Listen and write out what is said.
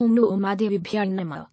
ओम no Umadevi नमः